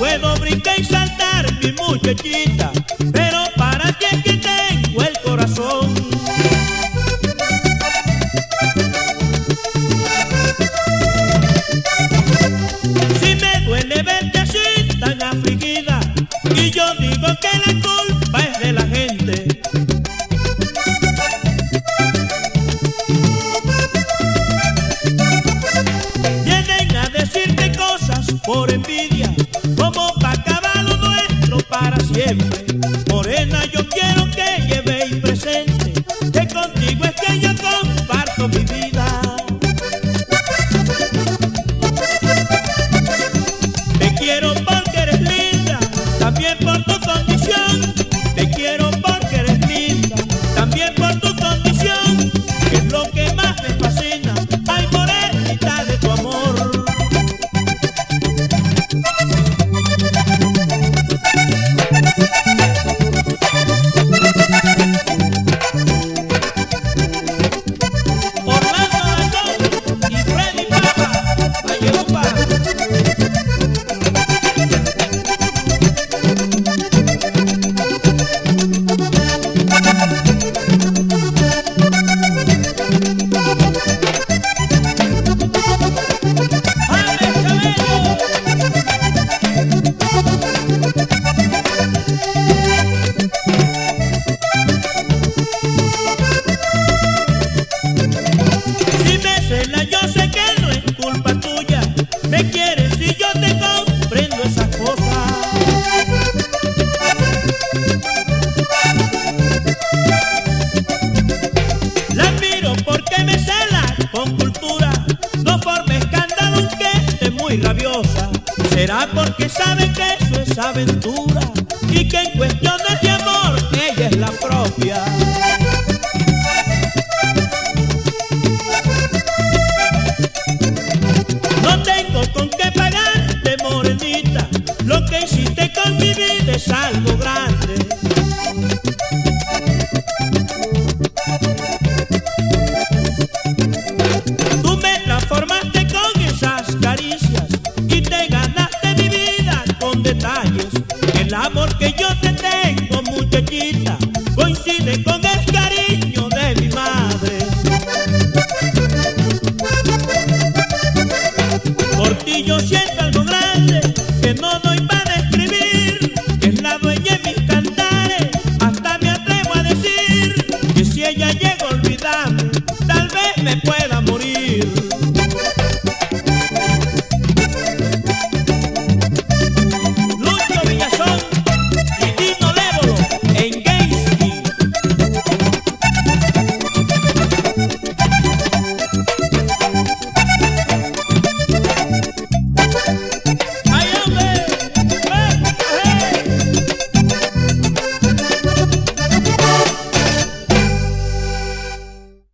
pero siempre. Morena, yo quiero que llevéis presente, que contigo es que yo comparto mi vida. Te quiero porque eres linda, también por Será porque sabe que eso es aventura y que en cuestiones de amor ella es la propia. No tengo con qué pagarte, morenita. Lo que hiciste con mi vida es algo que no doy para describir, que es la dueña de mis hasta me atrevo a decir que si ella llega a olvidarme, tal vez me pueda morir.